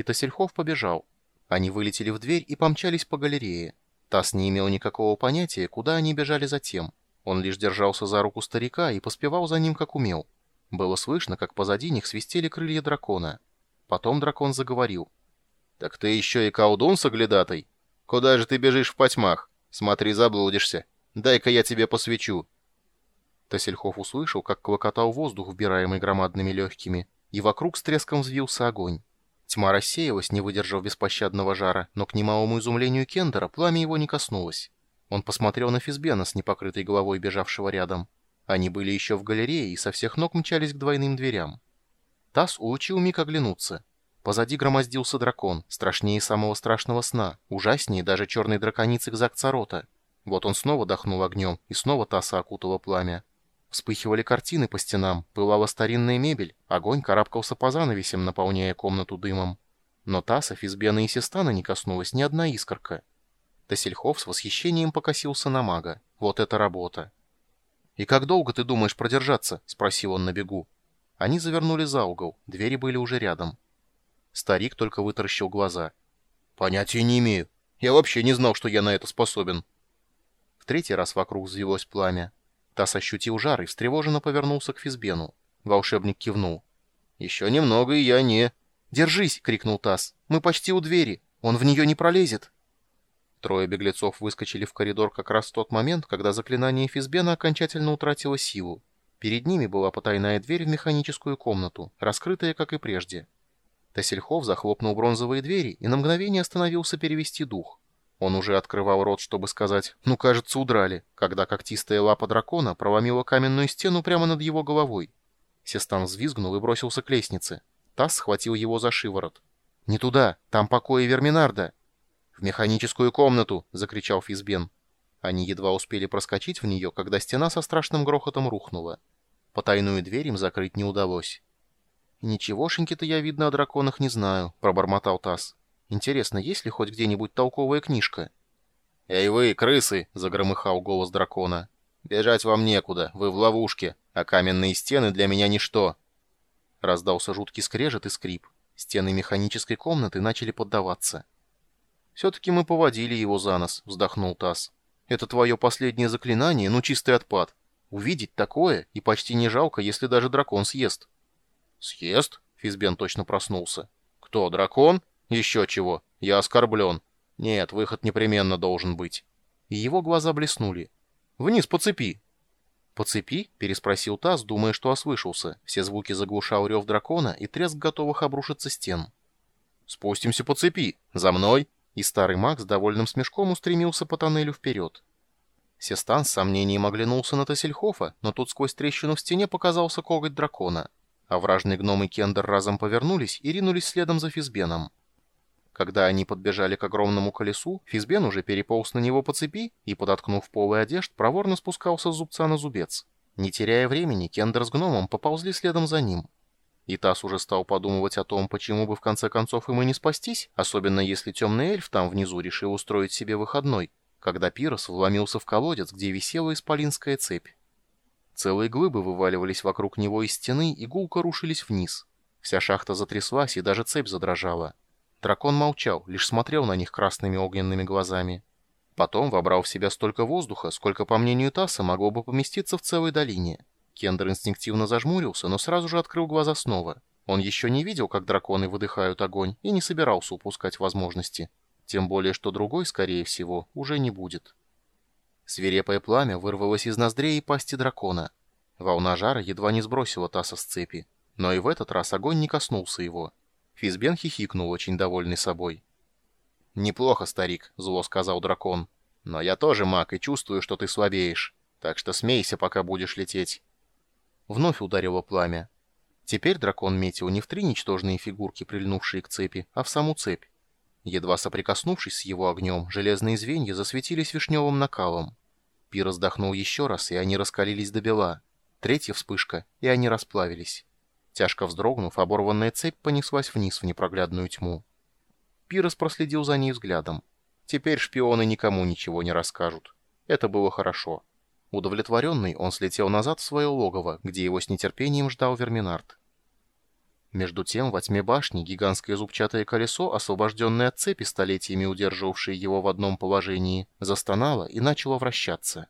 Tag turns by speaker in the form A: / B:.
A: и Тасельхов побежал. Они вылетели в дверь и помчались по галерее. Тасс не имел никакого понятия, куда они бежали затем. Он лишь держался за руку старика и поспевал за ним, как умел. Было слышно, как позади них свистели крылья дракона. Потом дракон заговорил. «Так ты еще и колдун соглядатой? Куда же ты бежишь в потьмах? Смотри, заблудишься. Дай-ка я тебе посвечу». Тассельхов услышал, как клокотал воздух, вбираемый громадными легкими, и вокруг с треском взвился огонь. Тьма рассеялась, не выдержав беспощадного жара, но к немалому изумлению Кендера пламя его не коснулось. Он посмотрел на Физбена с непокрытой головой, бежавшего рядом. Они были еще в галерее и со всех ног мчались к двойным дверям. Тасс улучил миг оглянуться. Позади громоздился дракон, страшнее самого страшного сна, ужаснее даже черной драконицы Кзакцарота. Вот он снова дохнул огнем, и снова Тасса окутало пламя. Вспыхивали картины по стенам, пылала старинная мебель, огонь карабкался по занавесям, наполняя комнату дымом. Но Тасса, Физбена и Систана не коснулась ни одна искорка. Тасельхов с восхищением покосился на мага. Вот это работа! «И как долго ты думаешь продержаться?» — спросил он на бегу. Они завернули за угол, двери были уже рядом. Старик только вытаращил глаза. «Понятия не имею. Я вообще не знал, что я на это способен». В третий раз вокруг взвелось пламя. Тасс ощутил жар и встревоженно повернулся к Физбену. Волшебник кивнул. «Еще немного, и я не...» «Держись!» — крикнул Тасс. «Мы почти у двери. Он в нее не пролезет». Трое беглецов выскочили в коридор как раз в тот момент, когда заклинание Физбена окончательно утратило силу. Перед ними была потайная дверь в механическую комнату, раскрытая, как и прежде. Тесельхов захлопнул бронзовые двери и на мгновение остановился перевести дух. Он уже открывал рот, чтобы сказать «ну, кажется, удрали», когда когтистая лапа дракона проломила каменную стену прямо над его головой. Сестан взвизгнул и бросился к лестнице. Тасс схватил его за шиворот. «Не туда! Там покои Верминарда!» «В механическую комнату!» — закричал Физбен. Они едва успели проскочить в нее, когда стена со страшным грохотом рухнула. Потайную дверь им закрыть не удалось. «Ничегошеньки-то я, видно, о драконах не знаю», — пробормотал Тасс. Интересно, есть ли хоть где-нибудь толковая книжка? «Эй вы, крысы!» — загромыхал голос дракона. «Бежать вам некуда, вы в ловушке, а каменные стены для меня ничто!» Раздался жуткий скрежет и скрип. Стены механической комнаты начали поддаваться. «Все-таки мы поводили его за нос», — вздохнул Тасс. «Это твое последнее заклинание, ну чистый отпад. Увидеть такое, и почти не жалко, если даже дракон съест». «Съест?» — Физбен точно проснулся. «Кто, дракон?» «Еще чего. Я оскорблен. Нет, выход непременно должен быть». И его глаза блеснули. «Вниз по цепи!» «По цепи?» — переспросил Таз, думая, что ослышался. Все звуки заглушал рев дракона и треск готовых обрушиться стен. «Спустимся по цепи! За мной!» И старый маг с довольным смешком устремился по тоннелю вперед. Сестан с сомнением оглянулся на Тассельхофа, но тут сквозь трещину в стене показался коготь дракона. А вражный гном и Кендер разом повернулись и ринулись следом за Физбеном. Когда они подбежали к огромному колесу, Физбен уже переполз на него по цепи и, подоткнув полы одежд, проворно спускался с зубца на зубец. Не теряя времени, Кендер с гномом поползли следом за ним. И Тасс уже стал подумывать о том, почему бы в конце концов и не спастись, особенно если темный эльф там внизу решил устроить себе выходной, когда Пирос вломился в колодец, где висела исполинская цепь. Целые глыбы вываливались вокруг него из стены и гулко рушились вниз. Вся шахта затряслась, и даже цепь задрожала. Дракон молчал, лишь смотрел на них красными огненными глазами. Потом вобрал в себя столько воздуха, сколько, по мнению Тасса, могло бы поместиться в целой долине. Кендер инстинктивно зажмурился, но сразу же открыл глаза снова. Он еще не видел, как драконы выдыхают огонь, и не собирался упускать возможности. Тем более, что другой, скорее всего, уже не будет. Свирепое пламя вырвалось из ноздрей и пасти дракона. Волна жара едва не сбросила Тасса с цепи. Но и в этот раз огонь не коснулся его. Физбен хихикнул, очень довольный собой. «Неплохо, старик», — зло сказал дракон. «Но я тоже маг и чувствую, что ты слабеешь. Так что смейся, пока будешь лететь». Вновь ударило пламя. Теперь дракон метил не в три ничтожные фигурки, прильнувшие к цепи, а в саму цепь. Едва соприкоснувшись с его огнем, железные звенья засветились вишневым накалом. Пи раздохнул еще раз, и они раскалились до бела. Третья вспышка, и они расплавились. Тяжко вздрогнув, оборванная цепь понеслась вниз в непроглядную тьму. Пирос проследил за ней взглядом. Теперь шпионы никому ничего не расскажут. Это было хорошо. Удовлетворенный, он слетел назад в свое логово, где его с нетерпением ждал Верминард. Между тем, во тьме башни гигантское зубчатое колесо, освобожденное от цепи, столетиями удерживавшее его в одном положении, застонало и начало вращаться.